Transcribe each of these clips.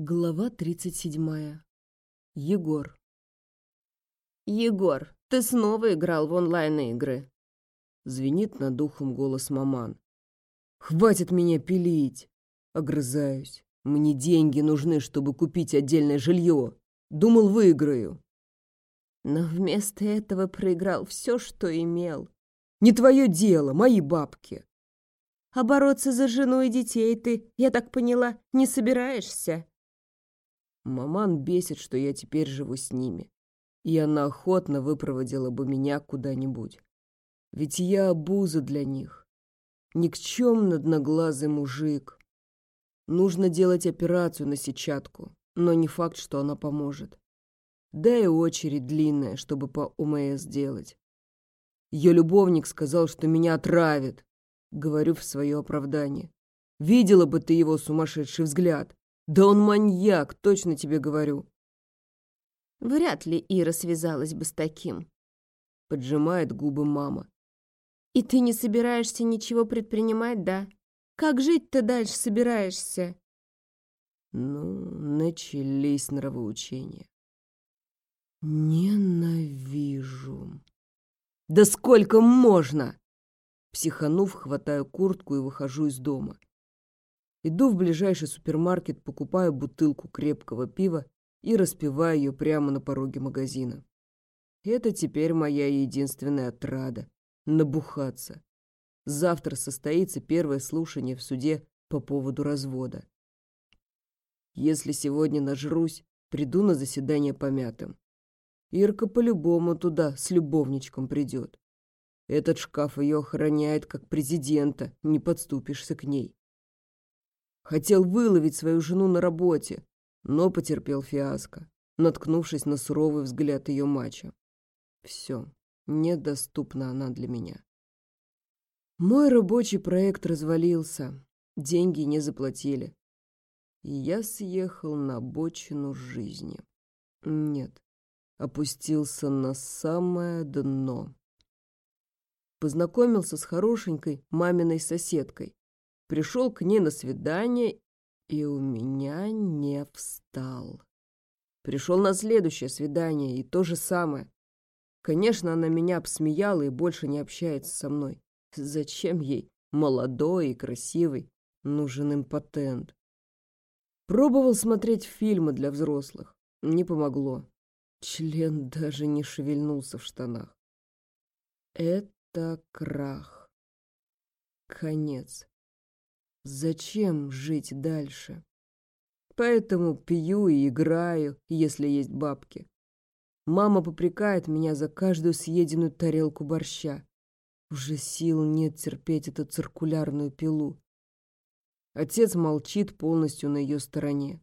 Глава 37. Егор. «Егор, ты снова играл в онлайн-игры?» Звенит над ухом голос маман. «Хватит меня пилить!» Огрызаюсь. «Мне деньги нужны, чтобы купить отдельное жилье. Думал, выиграю». Но вместо этого проиграл все, что имел. «Не твое дело, мои бабки!» «А бороться за жену и детей ты, я так поняла, не собираешься?» Маман бесит, что я теперь живу с ними. И она охотно выпроводила бы меня куда-нибудь. Ведь я обуза для них. Никчемно одноглазый мужик. Нужно делать операцию на сетчатку, но не факт, что она поможет. Да и очередь длинная, чтобы по УМС делать. Ее любовник сказал, что меня отравит. Говорю в свое оправдание. Видела бы ты его сумасшедший взгляд. Да он маньяк, точно тебе говорю. Вряд ли Ира связалась бы с таким. Поджимает губы мама. И ты не собираешься ничего предпринимать, да? Как жить-то дальше собираешься? Ну, начались нравоучения. Ненавижу. Да сколько можно? Психанув, хватаю куртку и выхожу из дома. Иду в ближайший супермаркет, покупаю бутылку крепкого пива и распиваю ее прямо на пороге магазина. Это теперь моя единственная отрада — набухаться. Завтра состоится первое слушание в суде по поводу развода. Если сегодня нажрусь, приду на заседание помятым. Ирка по-любому туда с любовничком придет. Этот шкаф ее охраняет как президента, не подступишься к ней. Хотел выловить свою жену на работе, но потерпел фиаско, наткнувшись на суровый взгляд ее мача. Все, недоступна она для меня. Мой рабочий проект развалился, деньги не заплатили. И я съехал на бочину жизни. Нет, опустился на самое дно. Познакомился с хорошенькой маминой соседкой, Пришел к ней на свидание, и у меня не встал. Пришел на следующее свидание, и то же самое. Конечно, она меня обсмеяла и больше не общается со мной. Зачем ей, молодой и красивый, нужен импотент? Пробовал смотреть фильмы для взрослых. Не помогло. Член даже не шевельнулся в штанах. Это крах. Конец. Зачем жить дальше? Поэтому пью и играю, если есть бабки. Мама попрекает меня за каждую съеденную тарелку борща. Уже сил нет терпеть эту циркулярную пилу. Отец молчит полностью на ее стороне.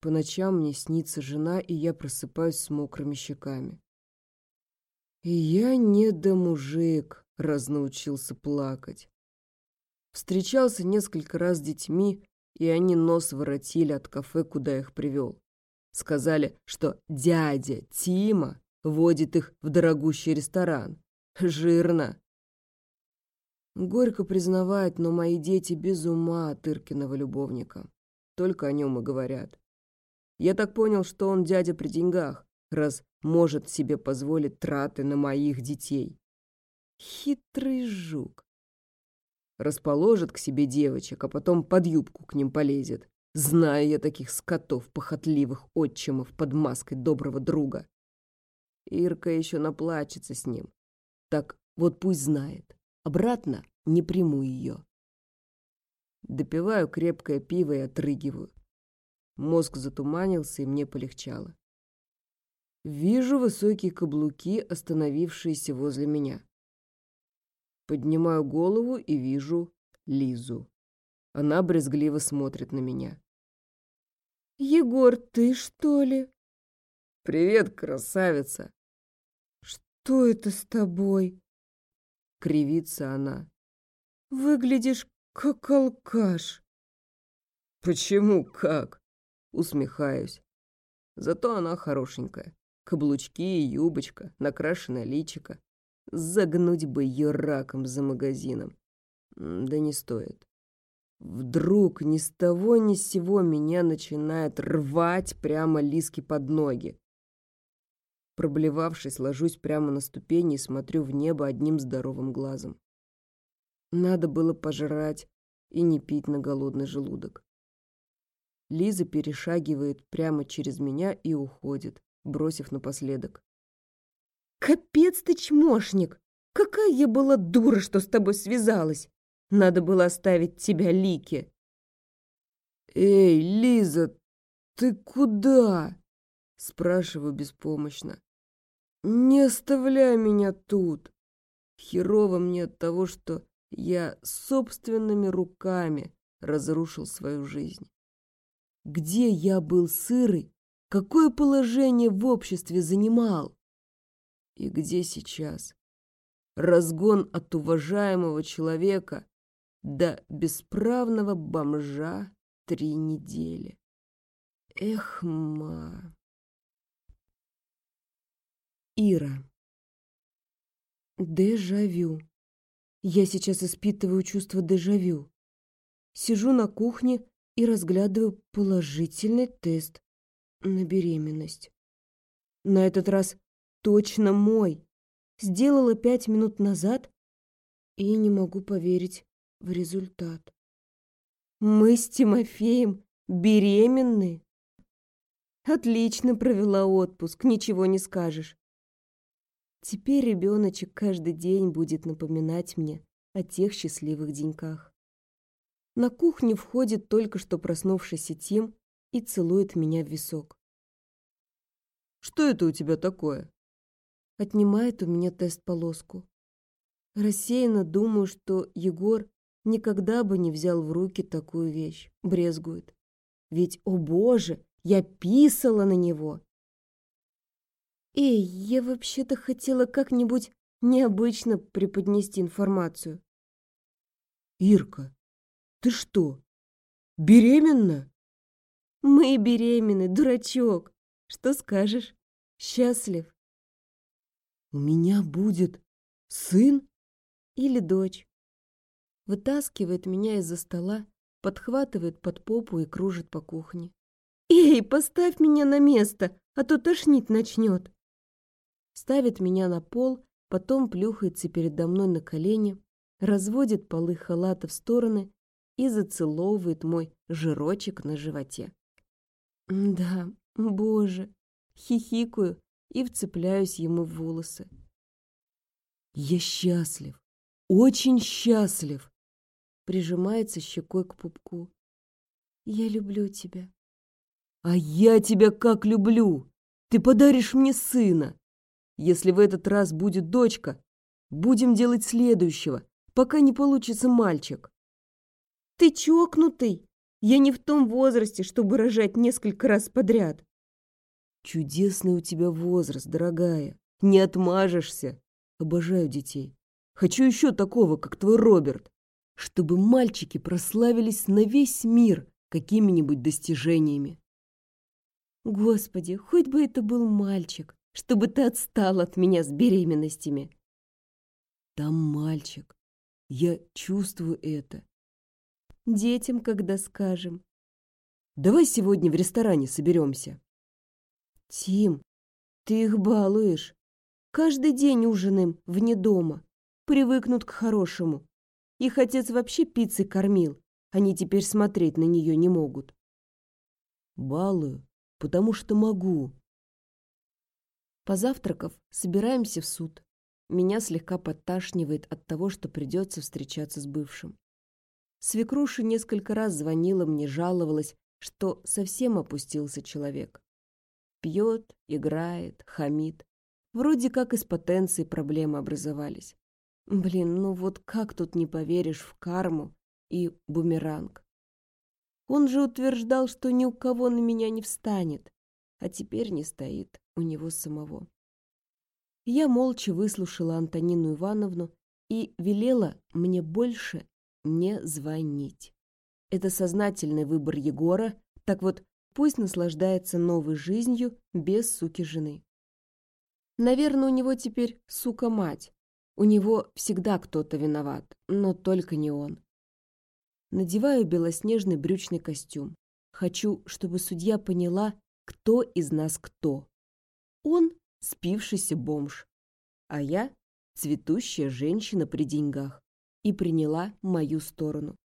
По ночам мне снится жена, и я просыпаюсь с мокрыми щеками. И я не да мужик, раз научился плакать. Встречался несколько раз с детьми, и они нос воротили от кафе, куда их привел. Сказали, что дядя Тима водит их в дорогущий ресторан. Жирно. Горько признавать, но мои дети без ума от Иркиного любовника. Только о нем и говорят. Я так понял, что он дядя при деньгах, раз может себе позволить траты на моих детей. Хитрый жук расположит к себе девочек, а потом под юбку к ним полезет. Знаю я таких скотов, похотливых отчимов под маской доброго друга. Ирка еще наплачется с ним. Так вот пусть знает. Обратно не приму ее. Допиваю крепкое пиво и отрыгиваю. Мозг затуманился, и мне полегчало. Вижу высокие каблуки, остановившиеся возле меня. Поднимаю голову и вижу Лизу. Она брезгливо смотрит на меня. «Егор, ты что ли?» «Привет, красавица!» «Что это с тобой?» Кривится она. «Выглядишь как алкаш». «Почему как?» Усмехаюсь. Зато она хорошенькая. Каблучки, юбочка, накрашенная личико. Загнуть бы ее раком за магазином. Да не стоит. Вдруг ни с того ни с сего меня начинает рвать прямо лиски под ноги. Проблевавшись, ложусь прямо на ступени и смотрю в небо одним здоровым глазом. Надо было пожрать и не пить на голодный желудок. Лиза перешагивает прямо через меня и уходит, бросив напоследок. «Капец ты чмошник! Какая я была дура, что с тобой связалась! Надо было оставить тебя Лике!» «Эй, Лиза, ты куда?» Спрашиваю беспомощно. «Не оставляй меня тут. Херово мне от того, что я собственными руками разрушил свою жизнь. Где я был сырый, какое положение в обществе занимал? И где сейчас? Разгон от уважаемого человека до бесправного бомжа три недели. Эх, ма... Ира. Дежавю. Я сейчас испытываю чувство дежавю. Сижу на кухне и разглядываю положительный тест на беременность. На этот раз точно мой. Сделала пять минут назад и не могу поверить в результат. Мы с Тимофеем беременны. Отлично провела отпуск, ничего не скажешь. Теперь ребеночек каждый день будет напоминать мне о тех счастливых деньках. На кухню входит только что проснувшийся Тим и целует меня в висок. «Что это у тебя такое?» Отнимает у меня тест-полоску. Рассеянно думаю, что Егор никогда бы не взял в руки такую вещь, брезгует. Ведь, о боже, я писала на него. «Эй, я вообще-то хотела как-нибудь необычно преподнести информацию». «Ирка, ты что, беременна?» «Мы беременны, дурачок. Что скажешь? Счастлив?» «У меня будет сын?» «Или дочь?» Вытаскивает меня из-за стола, подхватывает под попу и кружит по кухне. «Эй, поставь меня на место, а то тошнить начнет!» ставит меня на пол, потом плюхается передо мной на колени, разводит полы халата в стороны и зацеловывает мой жирочек на животе. Да, боже, хихикаю и вцепляюсь ему в волосы. Я счастлив, очень счастлив, прижимается щекой к пупку. Я люблю тебя. А я тебя как люблю! Ты подаришь мне сына! Если в этот раз будет дочка, будем делать следующего, пока не получится мальчик. Ты чокнутый. Я не в том возрасте, чтобы рожать несколько раз подряд. Чудесный у тебя возраст, дорогая. Не отмажешься. Обожаю детей. Хочу еще такого, как твой Роберт. Чтобы мальчики прославились на весь мир какими-нибудь достижениями. Господи, хоть бы это был мальчик чтобы ты отстал от меня с беременностями. Там мальчик. Я чувствую это. Детям, когда скажем. Давай сегодня в ресторане соберемся. Тим, ты их балуешь. Каждый день ужинаем вне дома. Привыкнут к хорошему. Их отец вообще пиццей кормил. Они теперь смотреть на нее не могут. Балую, потому что могу. Позавтракав, собираемся в суд. Меня слегка подташнивает от того, что придется встречаться с бывшим. Свекруша несколько раз звонила мне, жаловалась, что совсем опустился человек. Пьет, играет, хамит. Вроде как из потенции проблемы образовались. Блин, ну вот как тут не поверишь в карму и бумеранг? Он же утверждал, что ни у кого на меня не встанет, а теперь не стоит у него самого. Я молча выслушала Антонину Ивановну и велела мне больше не звонить. Это сознательный выбор Егора, так вот пусть наслаждается новой жизнью без суки жены. Наверное, у него теперь сука-мать. У него всегда кто-то виноват, но только не он. Надеваю белоснежный брючный костюм. Хочу, чтобы судья поняла, кто из нас кто. Он – спившийся бомж, а я – цветущая женщина при деньгах и приняла мою сторону.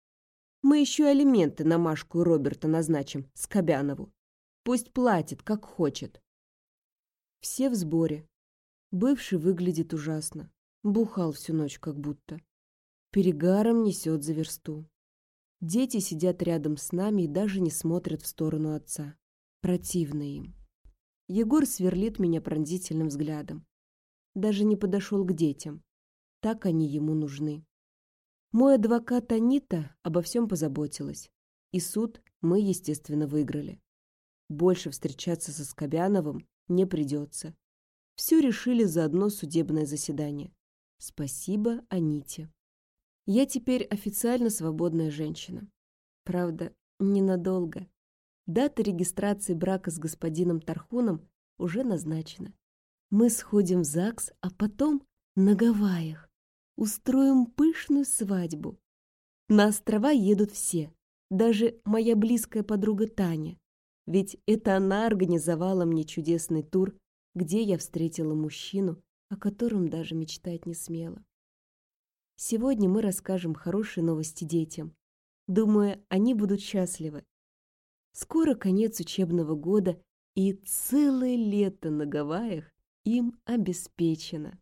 Мы еще и алименты на Машку и Роберта назначим, Скобянову. Пусть платит, как хочет. Все в сборе. Бывший выглядит ужасно. Бухал всю ночь как будто. Перегаром несет за версту. Дети сидят рядом с нами и даже не смотрят в сторону отца. Противно им. Егор сверлит меня пронзительным взглядом. Даже не подошел к детям. Так они ему нужны. Мой адвокат Анита обо всем позаботилась. И суд мы, естественно, выиграли. Больше встречаться со Скобяновым не придется. Все решили за одно судебное заседание. Спасибо Аните. Я теперь официально свободная женщина. Правда, ненадолго. Дата регистрации брака с господином Тархуном уже назначена. Мы сходим в ЗАГС, а потом на Гавайях устроим пышную свадьбу. На острова едут все, даже моя близкая подруга Таня. Ведь это она организовала мне чудесный тур, где я встретила мужчину, о котором даже мечтать не смела. Сегодня мы расскажем хорошие новости детям. Думаю, они будут счастливы. Скоро конец учебного года, и целое лето на Гавайях им обеспечено.